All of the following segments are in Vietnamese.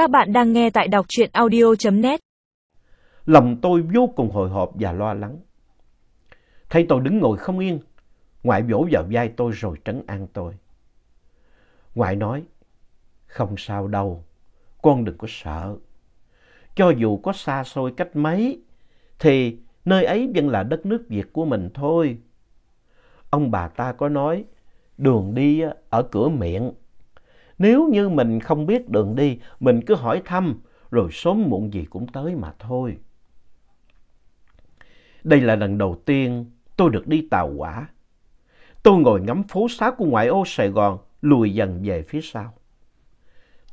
Các bạn đang nghe tại đọc truyện audio.net. Lòng tôi vô cùng hồi hộp và lo lắng. Thấy tôi đứng ngồi không yên, ngoại vỗ vào vai tôi rồi trấn an tôi. Ngoại nói, không sao đâu, con đừng có sợ. Cho dù có xa xôi cách mấy, thì nơi ấy vẫn là đất nước Việt của mình thôi. Ông bà ta có nói, đường đi ở cửa miệng. Nếu như mình không biết đường đi, mình cứ hỏi thăm, rồi sớm muộn gì cũng tới mà thôi. Đây là lần đầu tiên tôi được đi tàu hỏa. Tôi ngồi ngắm phố xá của ngoại ô Sài Gòn lùi dần về phía sau.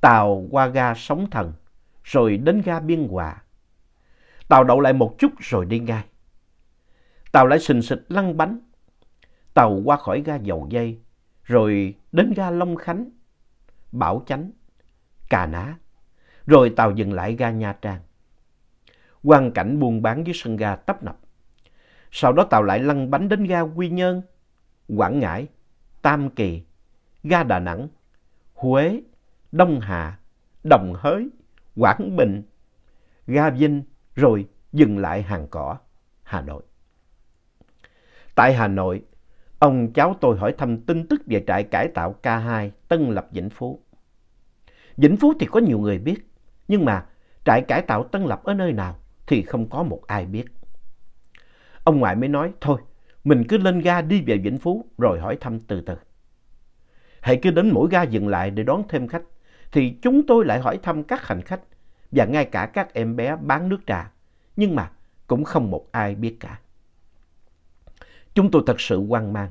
Tàu qua ga Sóng Thần, rồi đến ga Biên Hòa. Tàu đậu lại một chút rồi đi ngay. Tàu lại xình xịch lăn bánh. Tàu qua khỏi ga Dầu Dây, rồi đến ga Long Khánh, Bảo Chánh, Cà Ná, rồi tàu dừng lại ga Nha Trang. Quang cảnh buôn bán dưới sân ga tấp nập. Sau đó tàu lại lăn bánh đến ga Quy Nhơn, Quảng Ngãi, Tam Kỳ, ga Đà Nẵng, Huế, Đông Hà, Đồng Hới, Quảng Bình, ga Vinh, rồi dừng lại hàng cỏ, Hà Nội. Tại Hà Nội, ông cháu tôi hỏi thăm tin tức về trại cải tạo K2 Tân Lập Vĩnh Phú. Vĩnh Phú thì có nhiều người biết, nhưng mà trại cải tạo Tân Lập ở nơi nào thì không có một ai biết. Ông ngoại mới nói, thôi, mình cứ lên ga đi về Vĩnh Phú rồi hỏi thăm từ từ. Hãy cứ đến mỗi ga dừng lại để đón thêm khách, thì chúng tôi lại hỏi thăm các hành khách và ngay cả các em bé bán nước trà. Nhưng mà cũng không một ai biết cả. Chúng tôi thật sự hoang mang.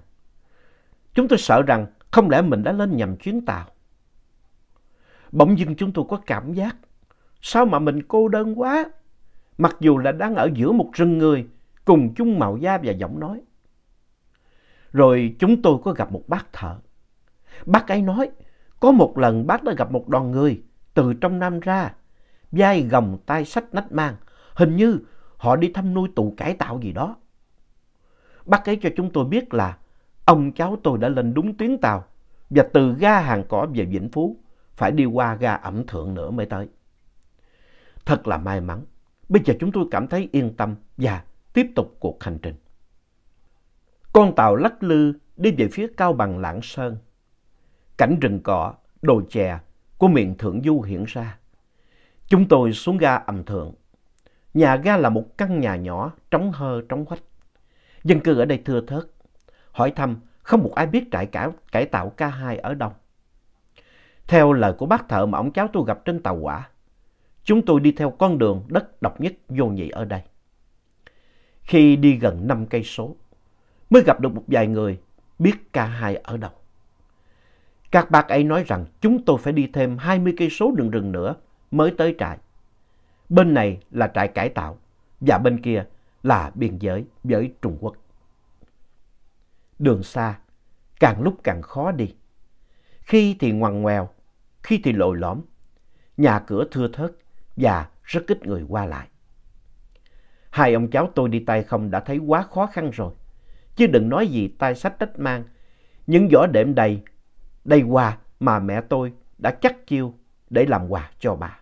Chúng tôi sợ rằng không lẽ mình đã lên nhầm chuyến tàu. Bỗng dưng chúng tôi có cảm giác, sao mà mình cô đơn quá, mặc dù là đang ở giữa một rừng người cùng chung màu da và giọng nói. Rồi chúng tôi có gặp một bác thợ. Bác ấy nói, có một lần bác đã gặp một đoàn người từ trong Nam ra, vai gồng tay sách nách mang, hình như họ đi thăm nuôi tù cải tạo gì đó. Bác ấy cho chúng tôi biết là ông cháu tôi đã lên đúng tuyến tàu và từ ga hàng cỏ về Vĩnh Phú phải đi qua ga ẩm thượng nữa mới tới. Thật là may mắn. Bây giờ chúng tôi cảm thấy yên tâm và tiếp tục cuộc hành trình. Con tàu lắc lư đi về phía cao bằng Lạng Sơn. Cảnh rừng cỏ, đồi chè của miền Thượng Du hiện ra. Chúng tôi xuống ga ẩm thượng. Nhà ga là một căn nhà nhỏ, trống hơ, trống hoách. Dân cư ở đây thưa thớt. Hỏi thăm, không một ai biết trại cải, cải tạo K2 ở đâu. Theo lời của bác thợ mà ông cháu tôi gặp trên tàu hỏa, chúng tôi đi theo con đường đất độc nhất vô nhị ở đây. Khi đi gần 5 cây số, mới gặp được một vài người biết K2 ở đâu. Các bác ấy nói rằng chúng tôi phải đi thêm 20 cây số đường rừng nữa mới tới trại. Bên này là trại cải tạo và bên kia là biên giới với Trung Quốc. Đường xa, càng lúc càng khó đi. Khi thì ngoằn ngoèo, khi thì lồi lõm, nhà cửa thưa thớt và rất ít người qua lại. Hai ông cháu tôi đi tay không đã thấy quá khó khăn rồi, chứ đừng nói gì tay sách đất mang. Những giỏ đệm đầy, đầy quà mà mẹ tôi đã chắc chiêu để làm quà cho bà.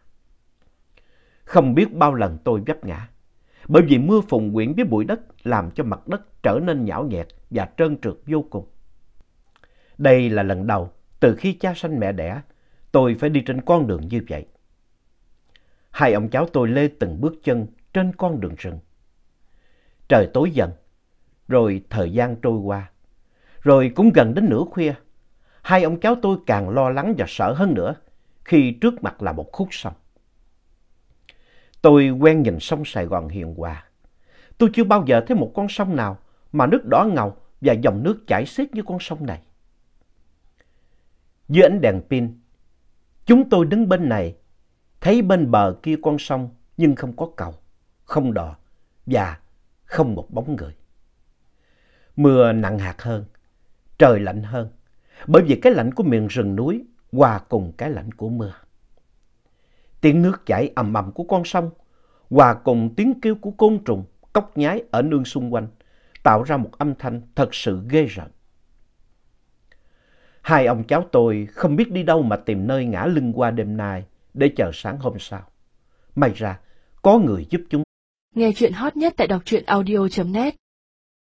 Không biết bao lần tôi vấp ngã, bởi vì mưa phùn quyện với bụi đất làm cho mặt đất trở nên nhão nhẹt và trơn trượt vô cùng. Đây là lần đầu từ khi cha sanh mẹ đẻ, tôi phải đi trên con đường như vậy. Hai ông cháu tôi lê từng bước chân trên con đường rừng. Trời tối dần, rồi thời gian trôi qua, rồi cũng gần đến nửa khuya. Hai ông cháu tôi càng lo lắng và sợ hơn nữa khi trước mặt là một khúc sông. Tôi quen nhìn sông Sài Gòn hiền hòa. Tôi chưa bao giờ thấy một con sông nào mà nước đỏ ngầu và dòng nước chảy xiết như con sông này. Dưới ánh đèn pin, chúng tôi đứng bên này, thấy bên bờ kia con sông nhưng không có cầu, không đò và không một bóng người. Mưa nặng hạt hơn, trời lạnh hơn, bởi vì cái lạnh của miền rừng núi hòa cùng cái lạnh của mưa. Tiếng nước chảy ầm ầm của con sông hòa cùng tiếng kêu của côn trùng, cốc nhái ở nương xung quanh tạo ra một âm thanh thật sự ghê rợn. Hai ông cháu tôi không biết đi đâu mà tìm nơi ngã lưng qua đêm nay để chờ sáng hôm sau. May ra, có người giúp chúng. Nghe chuyện hot nhất tại đọc truyện audio.net